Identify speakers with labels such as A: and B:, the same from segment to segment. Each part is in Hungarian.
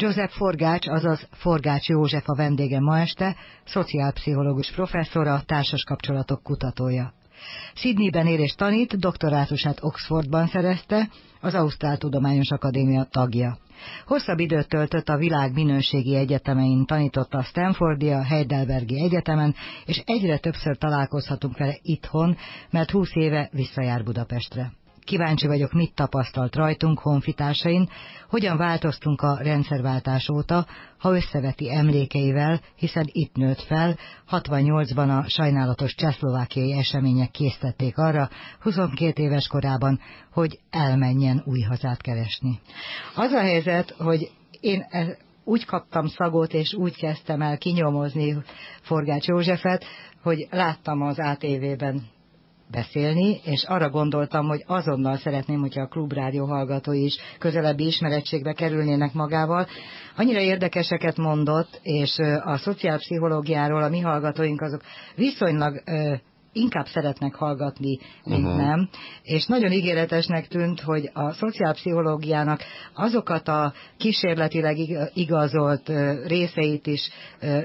A: József Forgács, azaz Forgács József a vendége ma este, szociálpszichológus professzora, társas kapcsolatok kutatója. Sydneyben él és tanít, doktorátusát Oxfordban szerezte, az Ausztrál Tudományos Akadémia tagja. Hosszabb időt töltött a világ minőségi egyetemein, tanította a Stanfordia, Heidelbergi Egyetemen, és egyre többször találkozhatunk vele itthon, mert húsz éve visszajár Budapestre. Kíváncsi vagyok, mit tapasztalt rajtunk, honfitársain, hogyan változtunk a rendszerváltás óta, ha összeveti emlékeivel, hiszen itt nőtt fel, 68-ban a sajnálatos csehszlovákiai események készítették arra, 22 éves korában, hogy elmenjen új hazát keresni. Az a helyzet, hogy én e- úgy kaptam szagot, és úgy kezdtem el kinyomozni Forgács Józsefet, hogy láttam az ATV-ben beszélni, és arra gondoltam, hogy azonnal szeretném, hogyha a klubrádió hallgatói is közelebbi ismerettségbe kerülnének magával. Annyira érdekeseket mondott, és a szociálpszichológiáról a mi hallgatóink azok viszonylag inkább szeretnek hallgatni, mint uh-huh. nem. És nagyon ígéretesnek tűnt, hogy a szociálpszichológiának azokat a kísérletileg igazolt részeit is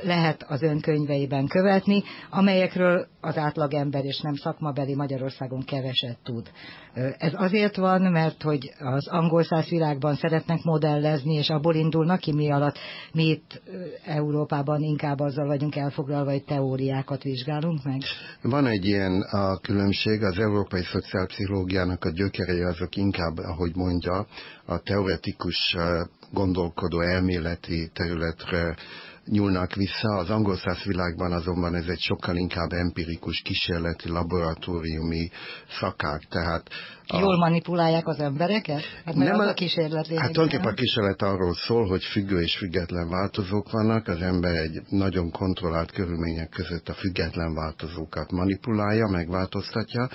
A: lehet az önkönyveiben követni, amelyekről az átlagember és nem szakmabeli Magyarországon keveset tud. Ez azért van, mert hogy az angol száz világban szeretnek modellezni, és abból indulnak ki, mi alatt mi itt Európában inkább azzal vagyunk elfoglalva, hogy teóriákat vizsgálunk meg?
B: Van egy ilyen a különbség, az európai szociálpszichológiának a gyökerei azok inkább, ahogy mondja, a teoretikus gondolkodó elméleti területre nyúlnak vissza. Az angol világban azonban ez egy sokkal inkább empirikus, kísérleti, laboratóriumi szakák. Tehát
A: a... Jól manipulálják az embereket? Hát nem az a kísérlet
B: Hát tulajdonképpen a kísérlet arról szól, hogy függő és független változók vannak, az ember egy nagyon kontrollált körülmények között a független változókat manipulálja, megváltoztatja,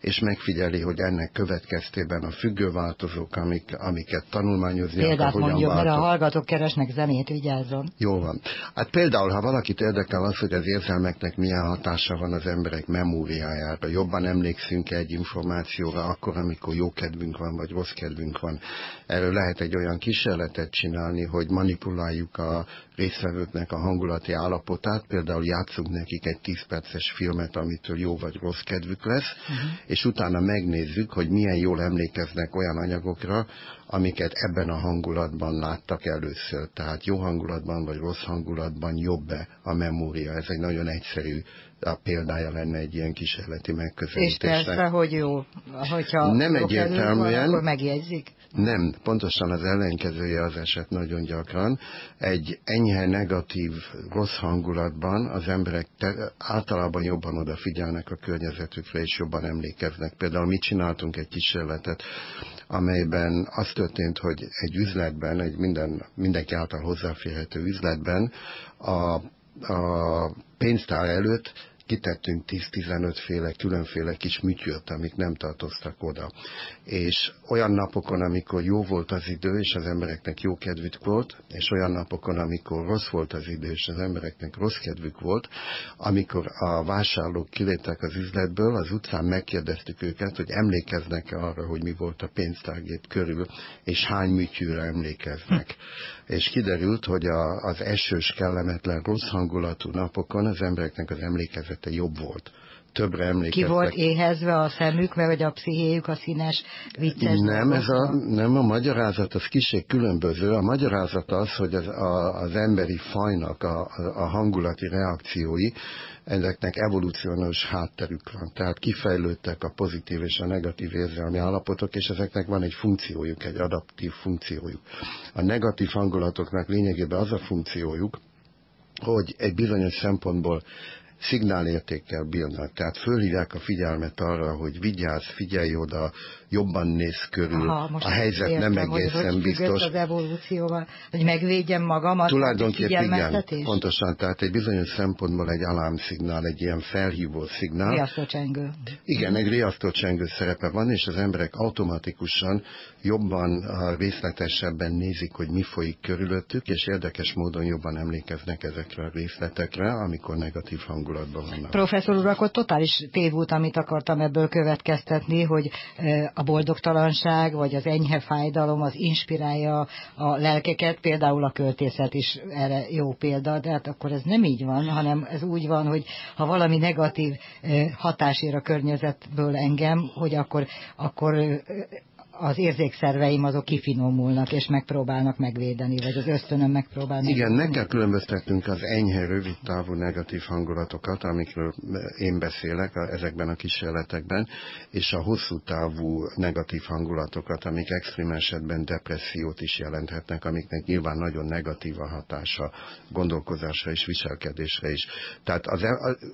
B: és megfigyeli, hogy ennek következtében a függő változók, amik, amiket tanulmányozni
A: Példát akar, mondjuk, változ... mert a hallgatók keresnek zenét, vigyázzon.
B: Jó van. Hát például, ha valakit érdekel az, hogy az érzelmeknek milyen hatása van az emberek memóriájára, jobban emlékszünk egy információra, akkor, amikor jó kedvünk van, vagy rossz kedvünk van. Erről lehet egy olyan kísérletet csinálni, hogy manipuláljuk a résztvevőknek a hangulati állapotát, például játszunk nekik egy 10 perces filmet, amitől jó vagy rossz kedvük lesz, uh-huh. és utána megnézzük, hogy milyen jól emlékeznek olyan anyagokra, amiket ebben a hangulatban láttak először. Tehát jó hangulatban vagy rossz hangulatban jobb-e a memória. Ez egy nagyon egyszerű a példája lenne egy ilyen kísérleti megközelítésnek.
A: És persze, hogy jó, hogyha
B: nem egyértelműen, van,
A: akkor megjegyzik?
B: Nem, pontosan az ellenkezője az eset nagyon gyakran. Egy enyhe negatív, rossz hangulatban az emberek te, általában jobban odafigyelnek a környezetükre, és jobban emlékeznek. Például mi csináltunk egy kísérletet, amelyben az történt, hogy egy üzletben, egy minden, mindenki által hozzáférhető üzletben a, a pénztár előtt kitettünk 10-15 féle különféle kis műtyört, amik nem tartoztak oda. És olyan napokon, amikor jó volt az idő, és az embereknek jó kedvük volt, és olyan napokon, amikor rossz volt az idő, és az embereknek rossz kedvük volt, amikor a vásárlók kiléptek az üzletből, az utcán megkérdeztük őket, hogy emlékeznek-e arra, hogy mi volt a pénztárgép körül, és hány műtyűre emlékeznek. és kiderült, hogy a, az esős, kellemetlen, rossz hangulatú napokon az embereknek az emlékezet emlékezete jobb volt. Többre emlékeztek.
A: Ki volt éhezve a szemük, vagy a pszichéjük a színes, vicces
B: Nem, ez a, nem a magyarázat, az kicsit különböző. A magyarázat az, hogy az, a, az emberi fajnak a, a hangulati reakciói, ezeknek evolúciós hátterük van. Tehát kifejlődtek a pozitív és a negatív érzelmi állapotok, és ezeknek van egy funkciójuk, egy adaptív funkciójuk. A negatív hangulatoknak lényegében az a funkciójuk, hogy egy bizonyos szempontból szignálértékkel bírnak. Tehát fölhívják a figyelmet arra, hogy vigyázz, figyelj oda, jobban néz körül, Aha, a helyzet értem, nem egészen hogy biztos.
A: az evolúcióval, hogy megvédjem magamat,
B: Tulajdonképpen igen, pontosan, tehát egy bizonyos szempontból egy alámszignál, egy ilyen felhívó szignál.
A: Riasztócsengő.
B: Igen, egy riasztócsengő szerepe van, és az emberek automatikusan jobban, részletesebben nézik, hogy mi folyik körülöttük, és érdekes módon jobban emlékeznek ezekre a részletekre, amikor negatív hangulat hangulatban vannak.
A: Professzor úr, akkor totális tévút, amit akartam ebből következtetni, hogy a boldogtalanság, vagy az enyhe fájdalom az inspirálja a lelkeket, például a költészet is erre jó példa, de hát akkor ez nem így van, hanem ez úgy van, hogy ha valami negatív hatás ér a környezetből engem, hogy akkor, akkor az érzékszerveim azok kifinomulnak, és megpróbálnak megvédeni, vagy az ösztönöm megpróbál
B: Igen, meg kell különböztetnünk az enyhe, rövid távú negatív hangulatokat, amikről én beszélek ezekben a kísérletekben, és a hosszú távú negatív hangulatokat, amik extrém esetben depressziót is jelenthetnek, amiknek nyilván nagyon negatív a hatása gondolkozásra és viselkedésre is. Tehát az,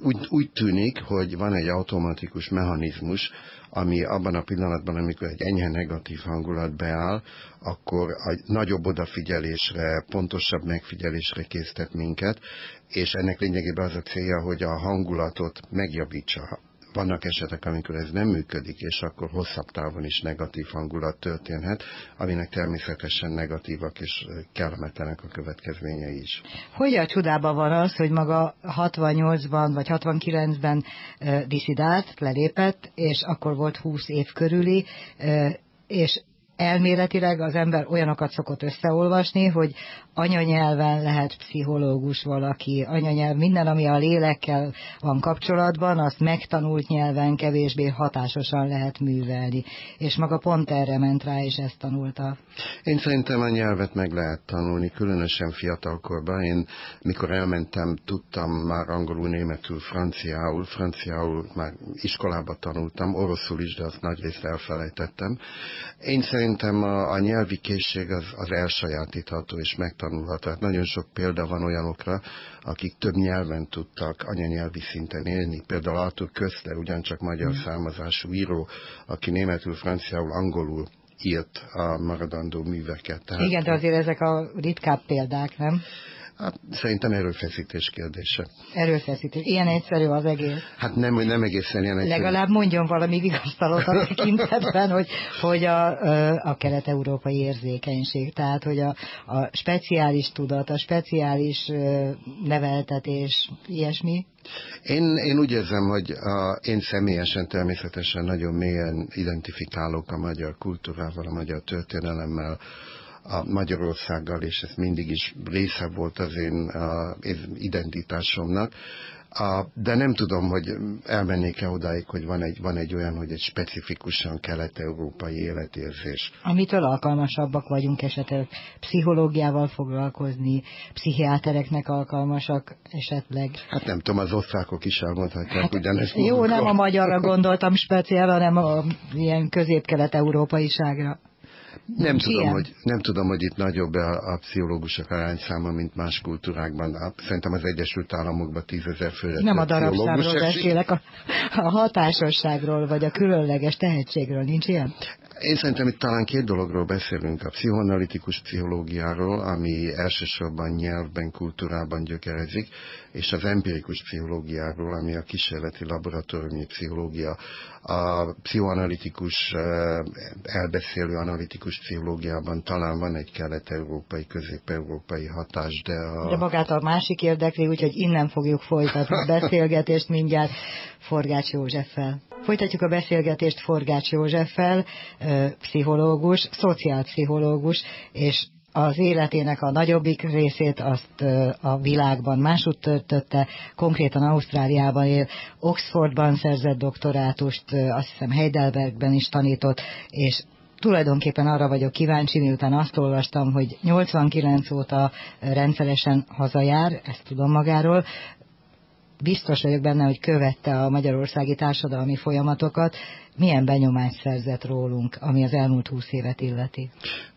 B: úgy, úgy tűnik, hogy van egy automatikus mechanizmus, ami abban a pillanatban, amikor egy enyhe negatív hangulat beáll, akkor a nagyobb odafigyelésre, pontosabb megfigyelésre késztet minket, és ennek lényegében az a célja, hogy a hangulatot megjavítsa, vannak esetek, amikor ez nem működik, és akkor hosszabb távon is negatív hangulat történhet, aminek természetesen negatívak és kellemetlenek a következményei is.
A: Hogy a csodában van az, hogy maga 68-ban vagy 69-ben uh, diszidált, lelépett, és akkor volt 20 év körüli, uh, és elméletileg az ember olyanokat szokott összeolvasni, hogy anyanyelven lehet pszichológus valaki, anyanyelv, minden, ami a lélekkel van kapcsolatban, azt megtanult nyelven kevésbé hatásosan lehet művelni. És maga pont erre ment rá, és ezt tanulta.
B: Én szerintem a nyelvet meg lehet tanulni, különösen fiatalkorban. Én, mikor elmentem, tudtam már angolul, németül, franciául, franciául már iskolába tanultam, oroszul is, de azt nagy részt elfelejtettem. Én szerintem a, a nyelvi készség az, az elsajátítható és megtanulható tanulhat. Tehát nagyon sok példa van olyanokra, akik több nyelven tudtak anyanyelvi szinten élni. Például Arthur Köszler, ugyancsak magyar mm. származású író, aki németül, franciául, angolul írt a maradandó műveket.
A: Tehát, Igen, de azért ezek a ritkább példák, nem?
B: Hát, szerintem erőfeszítés kérdése.
A: Erőfeszítés. Ilyen egyszerű az egész.
B: Hát nem, nem egészen ilyen egyszerű.
A: Legalább mondjon valami vigasztalót a tekintetben, hogy, hogy a, a kelet-európai érzékenység, tehát hogy a, a speciális tudat, a speciális neveltetés, ilyesmi.
B: Én, én úgy érzem, hogy a, én személyesen természetesen nagyon mélyen identifikálok a magyar kultúrával, a magyar történelemmel, a Magyarországgal, és ez mindig is része volt az én a, identitásomnak. A, de nem tudom, hogy elmennék-e odáig, hogy van egy, van egy olyan, hogy egy specifikusan kelet-európai életérzés.
A: Amitől alkalmasabbak vagyunk esetleg pszichológiával foglalkozni, pszichiátereknek alkalmasak esetleg.
B: Hát nem tudom, az osztrákok is elmondhatják hát, ugyanezt.
A: Jó, nem a magyarra gondoltam speciál, hanem a ilyen közép-kelet-európaiságra.
B: Nem tudom, hogy, nem tudom, hogy itt nagyobb a, a pszichológusok arányszáma, mint más kultúrákban. Szerintem az Egyesült Államokban tízezer főre.
A: Nem a darabszámról beszélek, a, a hatásosságról, vagy a különleges tehetségről. Nincs ilyen?
B: Én szerintem itt talán két dologról beszélünk. A pszichoanalitikus pszichológiáról, ami elsősorban nyelvben, kultúrában gyökerezik, és az empirikus pszichológiáról, ami a kísérleti laboratóriumi pszichológia. A pszichoanalitikus, elbeszélő analitikus pszichológiában talán van egy kelet-európai, közép-európai hatás, de a...
A: De magát a másik érdekli, úgyhogy innen fogjuk folytatni a beszélgetést mindjárt Forgács Józseffel. Folytatjuk a beszélgetést Forgács Józseffel, pszichológus, szociálpszichológus, és az életének a nagyobbik részét azt a világban másút töltötte, konkrétan Ausztráliában él, Oxfordban szerzett doktorátust, azt hiszem Heidelbergben is tanított, és tulajdonképpen arra vagyok kíváncsi, miután azt olvastam, hogy 89 óta rendszeresen hazajár, ezt tudom magáról, biztos vagyok benne, hogy követte a magyarországi társadalmi folyamatokat, milyen benyomást szerzett rólunk, ami az elmúlt húsz évet illeti?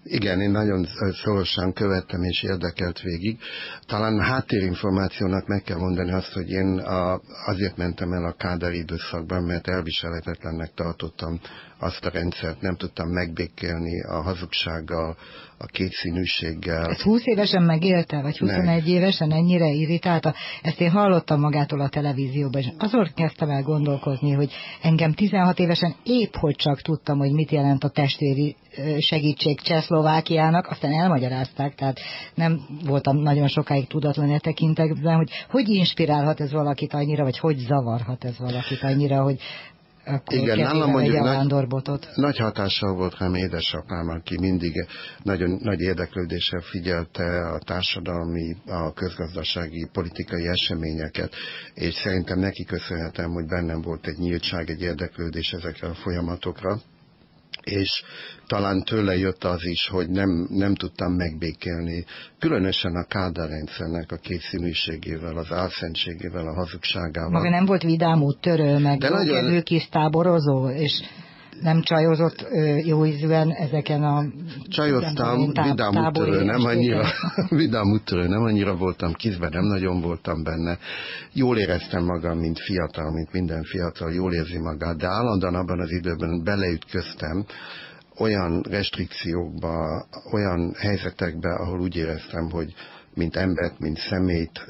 B: Igen, én nagyon szorosan követtem és érdekelt végig. Talán háttérinformációnak meg kell mondani azt, hogy én a, azért mentem el a Kádár időszakban, mert elviselhetetlennek tartottam azt a rendszert, nem tudtam megbékélni a hazugsággal, a kétszínűséggel.
A: Ezt 20 évesen megélte, vagy 21 nem. évesen ennyire irritálta? Ezt én hallottam magától a televízióban, és azon kezdtem el gondolkozni, hogy engem 16 évesen évesen épp hogy csak tudtam, hogy mit jelent a testvéri segítség Csehszlovákiának, aztán elmagyarázták, tehát nem voltam nagyon sokáig tudatlan e tekintetben, hogy hogy inspirálhat ez valakit annyira, vagy hogy zavarhat ez valakit annyira, hogy akkor
B: Igen, nálam mondjuk
A: nagy,
B: nagy hatással volt rám édesapám, aki mindig nagyon nagy érdeklődéssel figyelte a társadalmi, a közgazdasági, politikai eseményeket, és szerintem neki köszönhetem, hogy bennem volt egy nyíltság, egy érdeklődés ezekre a folyamatokra és talán tőle jött az is, hogy nem, nem tudtam megbékélni, különösen a kádárrendszernek a kétszínűségével, az álszentségével, a hazugságával.
A: Maga nem volt vidám úttörő, meg De nagyon... kis táborozó, és nem csajozott jó ízűen ezeken a...
B: Csajoztam, tá vidám úttörő, nem annyira, vidám úttörő, nem annyira voltam kizben, nem nagyon voltam benne. Jól éreztem magam, mint fiatal, mint minden fiatal, jól érzi magát, de állandóan abban az időben beleütköztem, olyan restrikciókba, olyan helyzetekbe, ahol úgy éreztem, hogy mint embert, mint szemét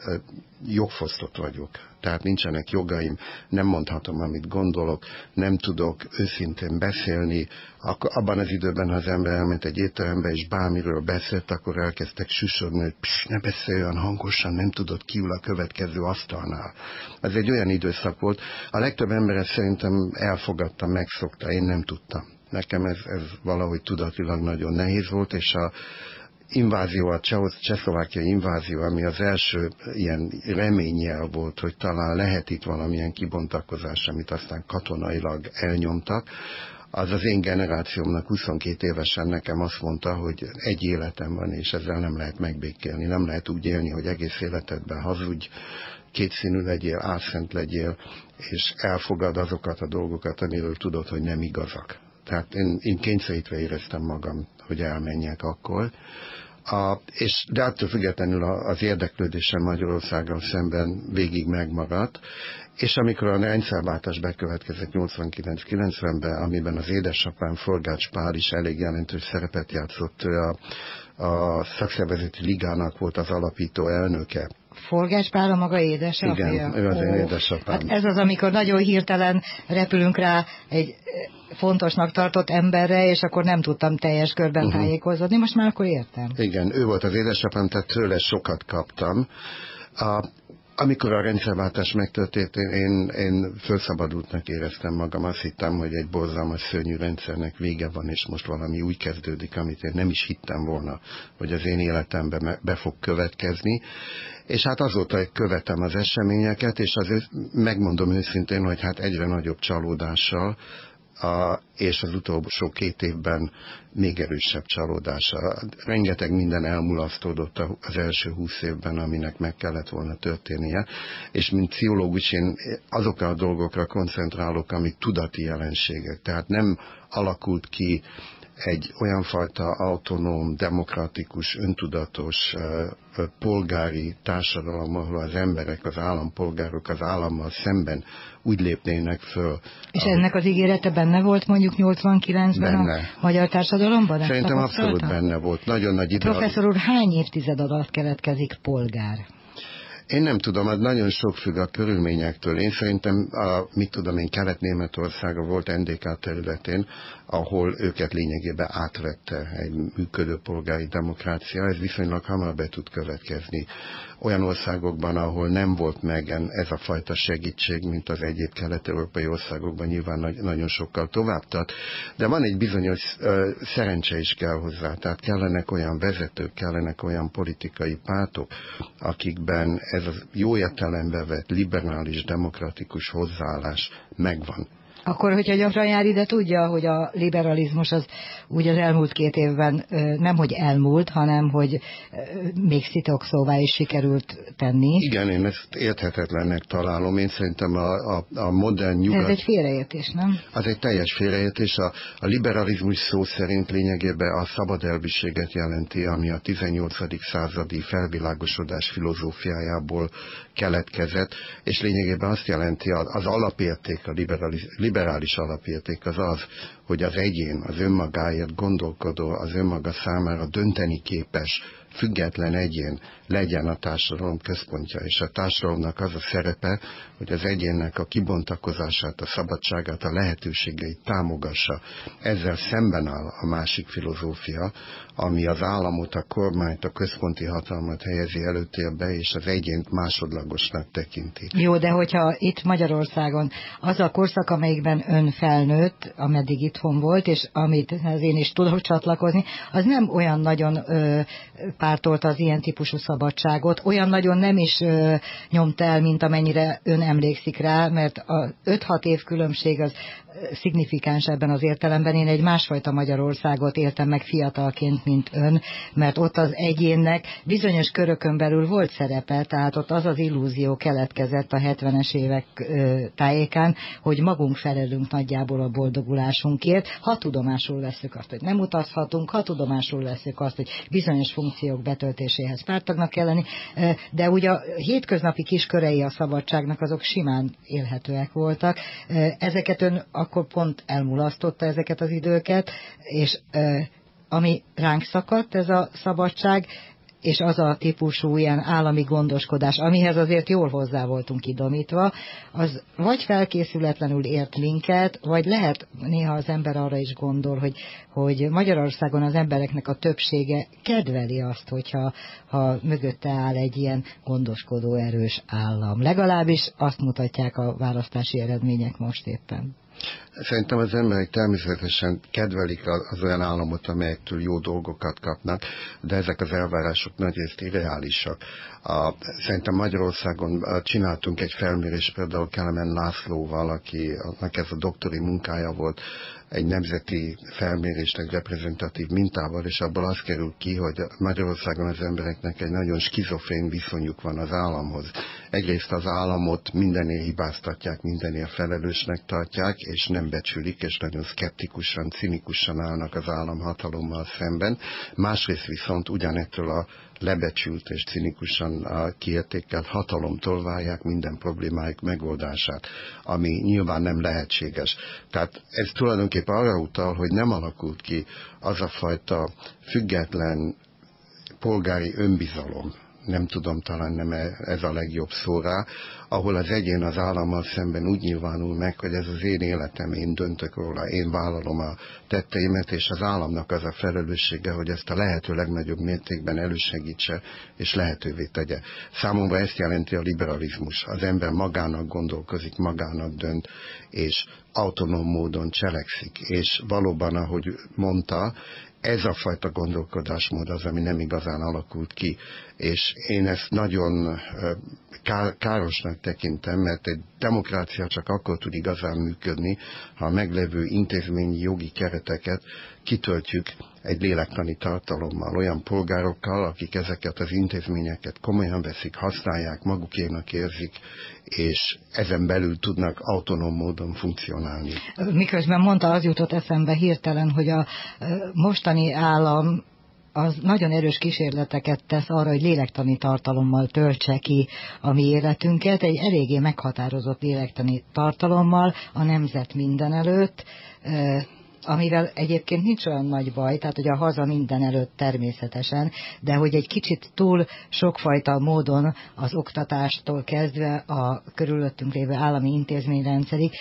B: jogfosztott vagyok. Tehát nincsenek jogaim, nem mondhatom, amit gondolok, nem tudok őszintén beszélni. Akkor, abban az időben, ha az ember elment egy étterembe, és bármiről beszélt, akkor elkezdtek süsodni, hogy psz, ne beszélj olyan hangosan, nem tudod kiül a következő asztalnál. Ez egy olyan időszak volt. A legtöbb ember szerintem elfogadta, megszokta, én nem tudtam. Nekem ez, ez valahogy tudatilag nagyon nehéz volt, és a, invázió, a csehszlovákiai invázió, ami az első ilyen reményjel volt, hogy talán lehet itt valamilyen kibontakozás, amit aztán katonailag elnyomtak, az az én generációmnak 22 évesen nekem azt mondta, hogy egy életem van, és ezzel nem lehet megbékélni, nem lehet úgy élni, hogy egész életedben hazudj, kétszínű legyél, álszent legyél, és elfogad azokat a dolgokat, amiről tudod, hogy nem igazak. Tehát én, én kényszerítve éreztem magam, hogy elmenjek akkor. A, és, de attól függetlenül az érdeklődésem Magyarországgal szemben végig megmaradt, és amikor a rendszerváltás bekövetkezett 89-90-ben, amiben az édesapám Forgács Pál is elég jelentős szerepet játszott, a, a szakszervezeti ligának volt az alapító elnöke,
A: Forgács Pál a maga édesapja?
B: Igen, ő az én édesapám.
A: Hát ez az, amikor nagyon hirtelen repülünk rá egy fontosnak tartott emberre, és akkor nem tudtam teljes körben uh-huh. tájékozódni, most már akkor értem.
B: Igen, ő volt az édesapám, tehát tőle sokat kaptam. A, amikor a rendszerváltás megtörtént, én, én felszabadultnak éreztem magam, azt hittem, hogy egy borzalmas szörnyű rendszernek vége van, és most valami úgy kezdődik, amit én nem is hittem volna, hogy az én életemben be fog következni. És hát azóta követem az eseményeket, és azért megmondom őszintén, hogy hát egyre nagyobb csalódással, a, és az utolsó két évben még erősebb csalódása. Rengeteg minden elmulasztódott az első húsz évben, aminek meg kellett volna történnie, és mint pszichológus én azokra a dolgokra koncentrálok, amik tudati jelenségek. Tehát nem alakult ki egy olyan fajta autonóm, demokratikus, öntudatos polgári társadalom, ahol az emberek, az állampolgárok az állammal szemben úgy lépnének föl.
A: És ahogy... ennek az ígérete benne volt mondjuk 89-ben a magyar társadalomban?
B: Szerintem abszolút benne volt. Nagyon nagy idő.
A: Professzor úr, hány évtized alatt keletkezik polgár?
B: Én nem tudom, az nagyon sok függ a körülményektől. Én szerintem, a, mit tudom én, Kelet-Németországa volt NDK területén, ahol őket lényegében átvette egy működő polgári demokrácia, ez viszonylag hamar be tud következni. Olyan országokban, ahol nem volt meg ez a fajta segítség, mint az egyéb kelet-európai országokban, nyilván nagyon sokkal tovább tart, de van egy bizonyos uh, szerencse is kell hozzá, tehát kellenek olyan vezetők, kellenek olyan politikai pártok, akikben ez a jó értelembe vett liberális, demokratikus hozzáállás megvan.
A: Akkor, hogyha gyakran jár ide, tudja, hogy a liberalizmus az úgy az elmúlt két évben nem, hogy elmúlt, hanem, hogy még szitokszóvá is sikerült tenni.
B: Igen, én ezt érthetetlennek találom. Én szerintem a, a, a modern nyugat...
A: Ez egy félreértés, nem?
B: Az egy teljes félreértés. A, a liberalizmus szó szerint lényegében a szabad elviséget jelenti, ami a 18. századi felvilágosodás filozófiájából keletkezett, és lényegében azt jelenti, az alapérték, a liberaliz, liberális alapérték az az, hogy az egyén, az önmagáért gondolkodó, az önmaga számára dönteni képes független egyén legyen a társadalom központja, és a társadalomnak az a szerepe, hogy az egyénnek a kibontakozását, a szabadságát, a lehetőségeit támogassa. Ezzel szemben áll a másik filozófia, ami az államot, a kormányt, a központi hatalmat helyezi előtérbe, és az egyént másodlagosnak tekinti.
A: Jó, de hogyha itt Magyarországon az a korszak, amelyikben ön felnőtt, ameddig itthon volt, és amit én is tudok csatlakozni, az nem olyan nagyon ö, pártolt az ilyen típusú szabadságot, olyan nagyon nem is ö, nyomt el, mint amennyire ön emlékszik rá, mert a 5-6 év különbség az szignifikáns ebben az értelemben. Én egy másfajta Magyarországot éltem meg fiatalként, mint ön, mert ott az egyénnek bizonyos körökön belül volt szerepe, tehát ott az az illúzió keletkezett a 70-es évek tájékán, hogy magunk felelünk nagyjából a boldogulásunkért, ha tudomásul veszük azt, hogy nem utazhatunk, ha tudomásul veszük azt, hogy bizonyos funkciók betöltéséhez pártagnak kell lenni, de ugye a hétköznapi kiskörei a szabadságnak azok simán élhetőek voltak. Ezeket ön akkor pont elmulasztotta ezeket az időket, és ami ránk szakadt, ez a szabadság, és az a típusú ilyen állami gondoskodás, amihez azért jól hozzá voltunk idomítva, az vagy felkészületlenül ért minket, vagy lehet néha az ember arra is gondol, hogy, hogy Magyarországon az embereknek a többsége kedveli azt, hogyha ha mögötte áll egy ilyen gondoskodó erős állam. Legalábbis azt mutatják a választási eredmények most éppen.
B: Szerintem az emberek természetesen kedvelik az olyan államot, amelyektől jó dolgokat kapnak, de ezek az elvárások nagyrészt irreálisak. A, szerintem Magyarországon csináltunk egy felmérést például Kelemen Lászlóval, aki, ez a doktori munkája volt, egy nemzeti felmérésnek reprezentatív mintával, és abból az kerül ki, hogy Magyarországon az embereknek egy nagyon skizofrén viszonyuk van az államhoz. Egyrészt az államot mindené hibáztatják, mindené felelősnek tartják, és nem becsülik, és nagyon szkeptikusan, cinikusan állnak az államhatalommal szemben. Másrészt viszont ugyanettől a lebecsült és cinikusan kiértékelt hatalomtól várják minden problémájuk megoldását, ami nyilván nem lehetséges. Tehát ez tulajdonképpen arra utal, hogy nem alakult ki az a fajta független polgári önbizalom, nem tudom, talán nem e- ez a legjobb szó rá, ahol az egyén az állammal szemben úgy nyilvánul meg, hogy ez az én életem, én döntök róla, én vállalom a tetteimet, és az államnak az a felelőssége, hogy ezt a lehető legnagyobb mértékben elősegítse, és lehetővé tegye. Számomra ezt jelenti a liberalizmus. Az ember magának gondolkozik, magának dönt, és autonóm módon cselekszik. És valóban, ahogy mondta, ez a fajta gondolkodásmód az, ami nem igazán alakult ki. És én ezt nagyon károsnak tekintem, mert egy demokrácia csak akkor tud igazán működni, ha a meglevő intézményi jogi kereteket kitöltjük egy lélektani tartalommal, olyan polgárokkal, akik ezeket az intézményeket komolyan veszik, használják, magukénak érzik, és ezen belül tudnak autonóm módon funkcionálni.
A: Miközben mondta, az jutott eszembe hirtelen, hogy a mostani állam az nagyon erős kísérleteket tesz arra, hogy lélektani tartalommal töltse ki a mi életünket, egy eléggé meghatározott lélektani tartalommal a nemzet minden előtt, amivel egyébként nincs olyan nagy baj, tehát hogy a haza minden előtt természetesen, de hogy egy kicsit túl sokfajta módon az oktatástól kezdve a körülöttünk lévő állami intézményrendszerig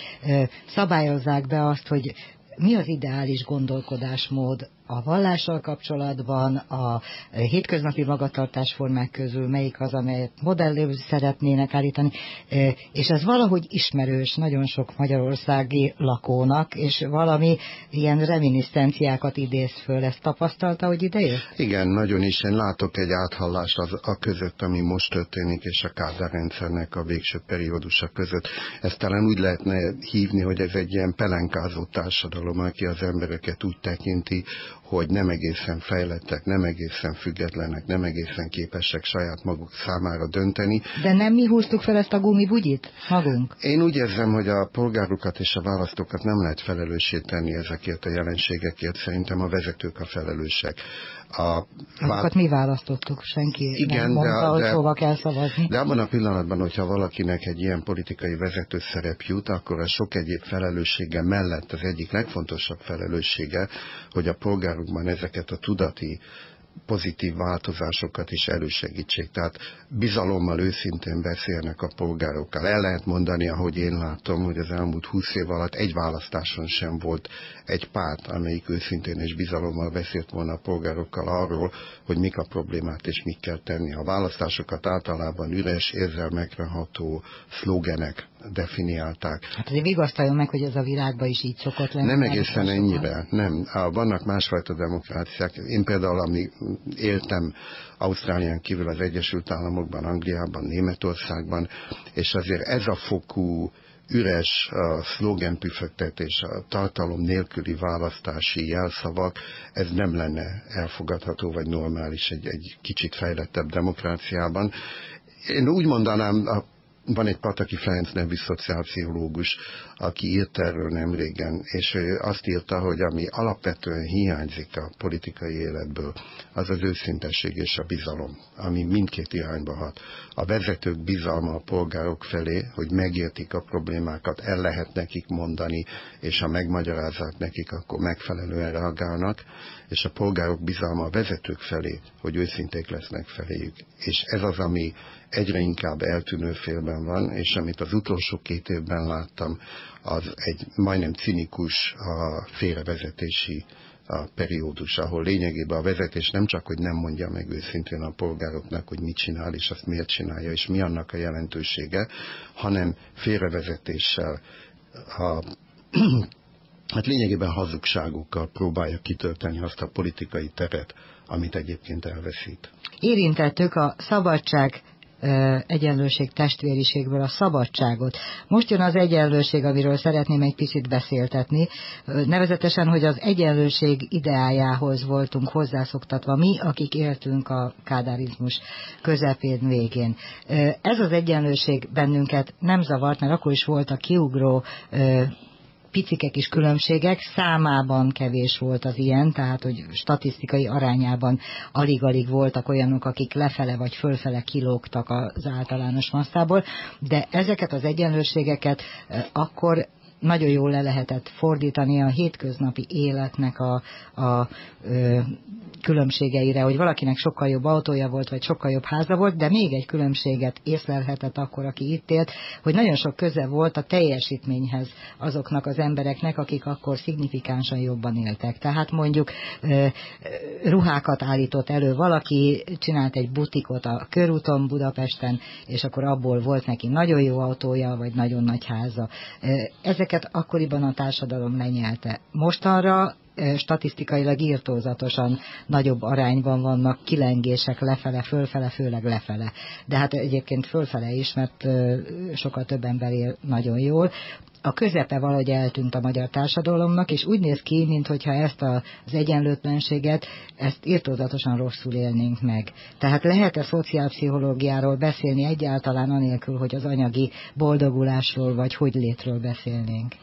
A: szabályozzák be azt, hogy mi az ideális gondolkodásmód a vallással kapcsolatban, a hétköznapi magatartásformák közül melyik az, amelyet modellő szeretnének állítani, és ez valahogy ismerős nagyon sok magyarországi lakónak, és valami ilyen reminiszenciákat idéz föl. Ezt tapasztalta, hogy idejött?
B: Igen, nagyon is. Én látok egy áthallást az, a között, ami most történik, és a Kádár rendszernek a végső periódusa között. Ezt talán úgy lehetne hívni, hogy ez egy ilyen pelenkázó társadalom, aki az embereket úgy tekinti, hogy nem egészen fejlettek, nem egészen függetlenek, nem egészen képesek saját maguk számára dönteni.
A: De nem mi húztuk fel ezt a gumibugyit magunk?
B: Én úgy érzem, hogy a polgárokat és a választókat nem lehet felelőssé tenni ezekért a jelenségekért. Szerintem a vezetők a felelősek.
A: A, Azokat mi választottuk, senki igen, nem mondta, de, hogy de, hova kell szavazni.
B: De abban a pillanatban, hogyha valakinek egy ilyen politikai vezető szerep jut, akkor a sok egyéb felelőssége mellett az egyik legfontosabb felelőssége, hogy a polgárokban ezeket a tudati pozitív változásokat is elősegítsék. Tehát bizalommal őszintén beszélnek a polgárokkal. El lehet mondani, ahogy én látom, hogy az elmúlt húsz év alatt egy választáson sem volt egy párt, amelyik őszintén és bizalommal beszélt volna a polgárokkal arról, hogy mik a problémát és mit kell tenni. A választásokat általában üres, érzelmekre ható szlogenek definiálták.
A: Hát azért vigasztaljon meg, hogy ez a világban is így szokott lenni.
B: Nem egészen ennyire, nem. Vannak másfajta demokráciák. Én például, ami éltem Ausztrálián kívül az Egyesült Államokban, Angliában, Németországban, és azért ez a fokú üres a szlogenpüfögtetés, a tartalom nélküli választási jelszavak, ez nem lenne elfogadható vagy normális egy, egy kicsit fejlettebb demokráciában. Én úgy mondanám, a van egy Pataki Ferenc nevű szociálpszichológus, aki írt erről nem régen, és ő azt írta, hogy ami alapvetően hiányzik a politikai életből, az az őszintesség és a bizalom, ami mindkét irányba hat. A vezetők bizalma a polgárok felé, hogy megértik a problémákat, el lehet nekik mondani, és ha megmagyarázzák nekik, akkor megfelelően reagálnak, és a polgárok bizalma a vezetők felé, hogy őszinték lesznek feléjük. És ez az, ami egyre inkább eltűnő félben van, és amit az utolsó két évben láttam, az egy majdnem cinikus a félrevezetési a periódus, ahol lényegében a vezetés nem csak, hogy nem mondja meg őszintén a polgároknak, hogy mit csinál, és azt miért csinálja, és mi annak a jelentősége, hanem félrevezetéssel a hát lényegében hazugságokkal próbálja kitölteni azt a politikai teret, amit egyébként elveszít.
A: Érintettük a szabadság egyenlőség testvériségből a szabadságot. Most jön az egyenlőség, amiről szeretném egy picit beszéltetni, nevezetesen, hogy az egyenlőség ideájához voltunk hozzászoktatva mi, akik éltünk a kádárizmus közepén végén. Ez az egyenlőség bennünket nem zavart, mert akkor is voltak kiugró picike kis különbségek, számában kevés volt az ilyen, tehát hogy statisztikai arányában alig-alig voltak olyanok, akik lefele vagy fölfele kilógtak az általános masszából, de ezeket az egyenlőségeket akkor nagyon jól le lehetett fordítani a hétköznapi életnek a, a ö, különbségeire, hogy valakinek sokkal jobb autója volt, vagy sokkal jobb háza volt, de még egy különbséget észlelhetett akkor, aki itt élt, hogy nagyon sok köze volt a teljesítményhez azoknak az embereknek, akik akkor szignifikánsan jobban éltek. Tehát mondjuk ruhákat állított elő valaki, csinált egy butikot a körúton Budapesten, és akkor abból volt neki nagyon jó autója, vagy nagyon nagy háza. Ezek ezeket akkoriban a társadalom lenyelte. Mostanra statisztikailag írtózatosan nagyobb arányban vannak kilengések lefele, fölfele, főleg lefele. De hát egyébként fölfele is, mert sokkal több ember él nagyon jól a közepe valahogy eltűnt a magyar társadalomnak, és úgy néz ki, mintha ezt az egyenlőtlenséget, ezt írtózatosan rosszul élnénk meg. Tehát lehet-e szociálpszichológiáról beszélni egyáltalán anélkül, hogy az anyagi boldogulásról vagy hogy létről beszélnénk?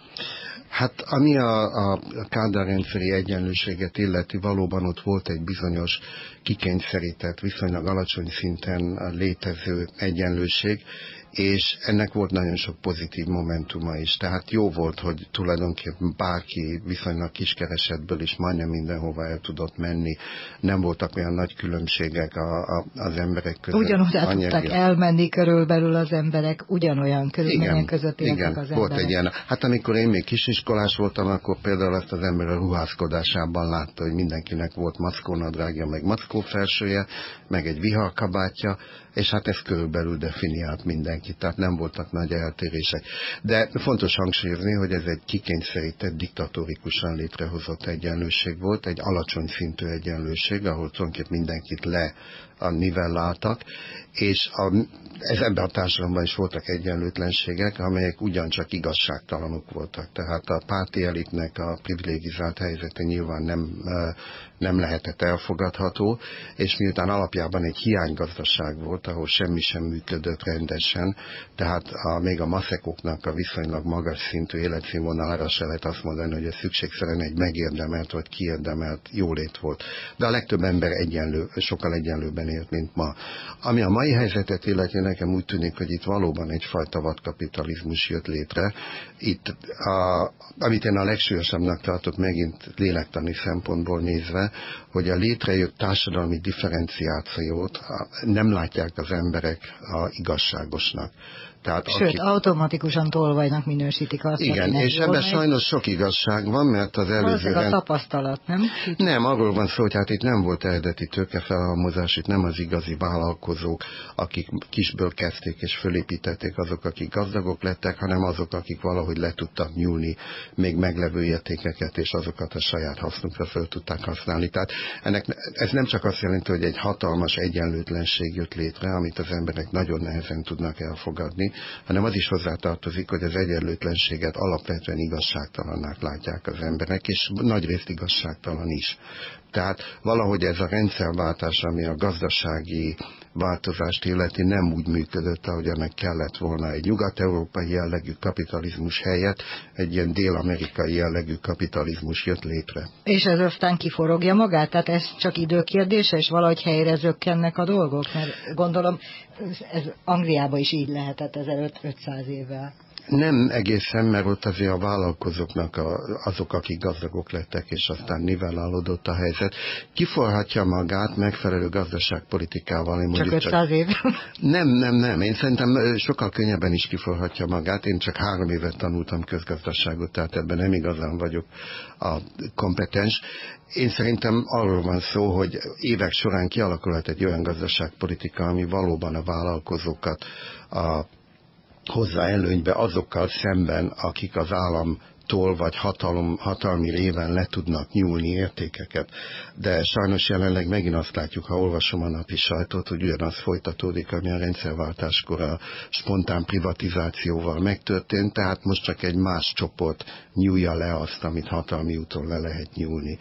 B: Hát ami a, a kádárrendszeri egyenlőséget illeti, valóban ott volt egy bizonyos kikényszerített, viszonylag alacsony szinten létező egyenlőség, és ennek volt nagyon sok pozitív momentuma is. Tehát jó volt, hogy tulajdonképpen bárki viszonylag kiskeresetből is majdnem mindenhova el tudott menni. Nem voltak olyan nagy különbségek a, a, az emberek között.
A: Ugyanoda tudtak elmenni körülbelül az emberek, ugyanolyan körülmények között éltek
B: igen,
A: az emberek.
B: volt egy ilyen. Hát amikor én még kisiskolás voltam, akkor például azt az ember a ruházkodásában látta, hogy mindenkinek volt mackónadrágja, meg mackófelsője, meg egy viharkabátja, és hát ez körülbelül definiált mindenki, tehát nem voltak nagy eltérések. De fontos hangsúlyozni, hogy ez egy kikényszerített, diktatórikusan létrehozott egyenlőség volt, egy alacsony szintű egyenlőség, ahol tulajdonképpen mindenkit le a nivelláltak, és a, ez ebben a társadalomban is voltak egyenlőtlenségek, amelyek ugyancsak igazságtalanok voltak. Tehát a párti elitnek a privilegizált helyzete nyilván nem, nem lehetett elfogadható, és miután alapjában egy hiánygazdaság volt, ahol semmi sem működött rendesen, tehát a, még a maszekoknak a viszonylag magas szintű életszínvonalára se lehet azt mondani, hogy ez szükségszerűen egy megérdemelt vagy kiérdemelt jólét volt. De a legtöbb ember egyenlő, sokkal egyenlőbben régebben élt, mint ma. Ami a mai helyzetet illeti, nekem úgy tűnik, hogy itt valóban egyfajta vadkapitalizmus jött létre. Itt, a, amit én a legsúlyosabbnak tartok megint lélektani szempontból nézve, hogy a létrejött társadalmi differenciációt nem látják az emberek a igazságosnak.
A: Tehát Sőt, aki... automatikusan tolvajnak minősítik azt,
B: Igen, és ebben sajnos sok igazság van, mert az előző...
A: Rend... a tapasztalat, nem?
B: Nem, arról van szó, hogy hát itt nem volt eredeti tőkefelhalmozás, itt nem az igazi vállalkozók, akik kisből kezdték és fölépítették azok, akik gazdagok lettek, hanem azok, akik valahogy le tudtak nyúlni még meglevő értékeket, és azokat a saját hasznukra föl tudták használni. Tehát ennek, ez nem csak azt jelenti, hogy egy hatalmas egyenlőtlenség jött létre, amit az emberek nagyon nehezen tudnak elfogadni, hanem az is hozzátartozik, hogy az egyenlőtlenséget alapvetően igazságtalannak látják az emberek, és nagyrészt igazságtalan is. Tehát valahogy ez a rendszerváltás, ami a gazdasági változást illeti nem úgy működött, ahogy ennek kellett volna. Egy nyugat-európai jellegű kapitalizmus helyett egy ilyen dél-amerikai jellegű kapitalizmus jött létre.
A: És ez aztán kiforogja magát? Tehát ez csak időkérdése, és valahogy helyre zökkennek a dolgok? Mert gondolom ez Angliában is így lehetett 1500 évvel.
B: Nem egészen, mert ott azért a vállalkozóknak a, azok, akik gazdagok lettek, és aztán nivellálódott a helyzet. Kiforhatja magát megfelelő gazdaságpolitikával.
A: Én csak 500 év?
B: Nem, nem, nem. Én szerintem sokkal könnyebben is kiforhatja magát. Én csak három évet tanultam közgazdaságot, tehát ebben nem igazán vagyok a kompetens. Én szerintem arról van szó, hogy évek során kialakulhat egy olyan gazdaságpolitika, ami valóban a vállalkozókat, a hozza előnybe azokkal szemben, akik az állam tól vagy hatalom, hatalmi réven le tudnak nyúlni értékeket. De sajnos jelenleg megint azt látjuk, ha olvasom a napi sajtót, hogy ugyanaz folytatódik, ami a rendszerváltáskor a spontán privatizációval megtörtént, tehát most csak egy más csoport nyúlja le azt, amit hatalmi úton le lehet nyúlni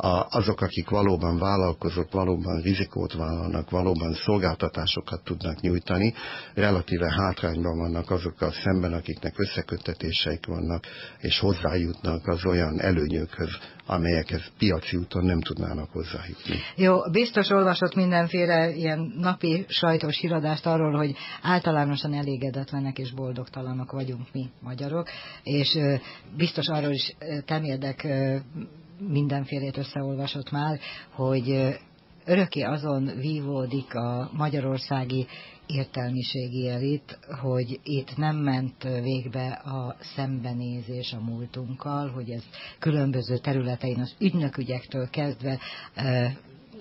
B: a, azok, akik valóban vállalkozók, valóban rizikót vállalnak, valóban szolgáltatásokat tudnak nyújtani, relatíve hátrányban vannak azokkal szemben, akiknek összeköttetéseik vannak, és hozzájutnak az olyan előnyökhöz, amelyekhez piaci úton nem tudnának hozzájutni.
A: Jó, biztos olvasott mindenféle ilyen napi sajtos híradást arról, hogy általánosan elégedetlenek és boldogtalanok vagyunk mi magyarok, és biztos arról is temérdek mindenfélét összeolvasott már, hogy örökké azon vívódik a magyarországi értelmiségi elit, hogy itt nem ment végbe a szembenézés a múltunkkal, hogy ez különböző területein az ügynökügyektől kezdve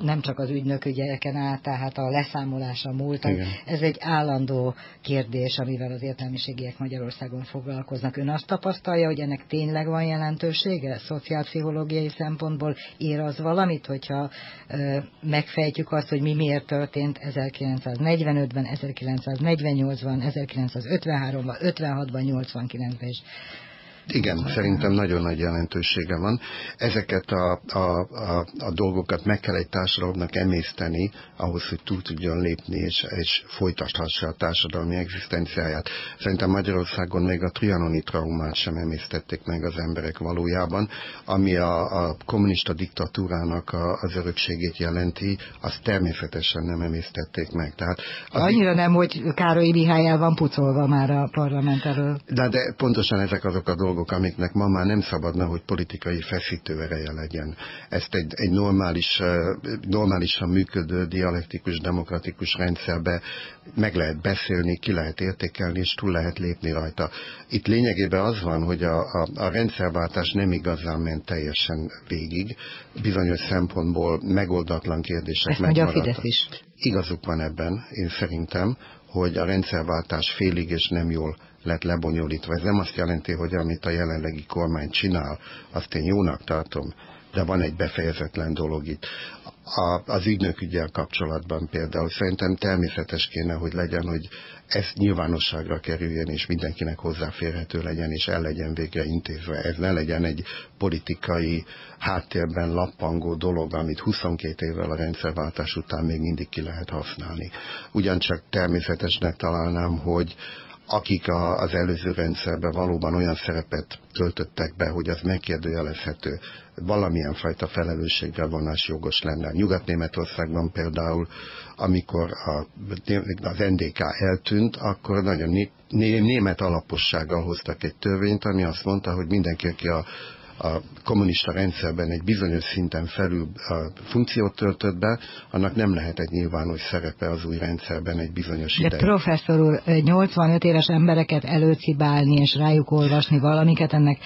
A: nem csak az ügynökügyeken át, tehát a leszámolása múltan. Igen. Ez egy állandó kérdés, amivel az értelmiségiek Magyarországon foglalkoznak. Ön azt tapasztalja, hogy ennek tényleg van jelentősége? Szociálpszichológiai szempontból ér az valamit, hogyha ö, megfejtjük azt, hogy mi miért történt 1945-ben, 1948-ban, 1953-ban, 56-ban, 89-ben és
B: igen, szerintem nagyon nagy jelentősége van. Ezeket a, a, a, a dolgokat meg kell egy társadalomnak emészteni, ahhoz, hogy túl tudjon lépni, és, és folytathassa a társadalmi egzisztenciáját. Szerintem Magyarországon még a trianoni traumát sem emésztették meg az emberek valójában, ami a, a kommunista diktatúrának a, az örökségét jelenti, azt természetesen nem emésztették meg. Tehát
A: az Annyira nem, hogy Károly Mihály el van pucolva már a parlament elől.
B: De, de pontosan ezek azok a dolgok, dolgok, amiknek ma már nem szabadna, hogy politikai feszítő ereje legyen. Ezt egy, egy normális, normálisan működő, dialektikus, demokratikus rendszerbe meg lehet beszélni, ki lehet értékelni, és túl lehet lépni rajta. Itt lényegében az van, hogy a, a, a rendszerváltás nem igazán ment teljesen végig. Bizonyos szempontból megoldatlan kérdések
A: Ezt megmaradtak. a Fidesz is.
B: Igazuk van ebben, én szerintem, hogy a rendszerváltás félig és nem jól lett lebonyolítva. Ez nem azt jelenti, hogy amit a jelenlegi kormány csinál, azt én jónak tartom, de van egy befejezetlen dolog itt. A, az ügynökügyel kapcsolatban például szerintem természetes kéne, hogy legyen, hogy ez nyilvánosságra kerüljön, és mindenkinek hozzáférhető legyen, és el legyen végre intézve. Ez ne legyen egy politikai háttérben lappangó dolog, amit 22 évvel a rendszerváltás után még mindig ki lehet használni. Ugyancsak természetesnek találnám, hogy akik a, az előző rendszerben valóban olyan szerepet töltöttek be, hogy az megkérdőjelezhető, valamilyen fajta felelősséggel vonás jogos lenne. Nyugat-Németországban például, amikor a, az NDK eltűnt, akkor nagyon né, né, német alapossággal hoztak egy törvényt, ami azt mondta, hogy mindenki, aki a a kommunista rendszerben egy bizonyos szinten felül a funkciót töltött be, annak nem lehet egy nyilvános szerepe az új rendszerben egy bizonyos
A: De professzor úr, 85 éves embereket előcibálni és rájuk olvasni valamiket, ennek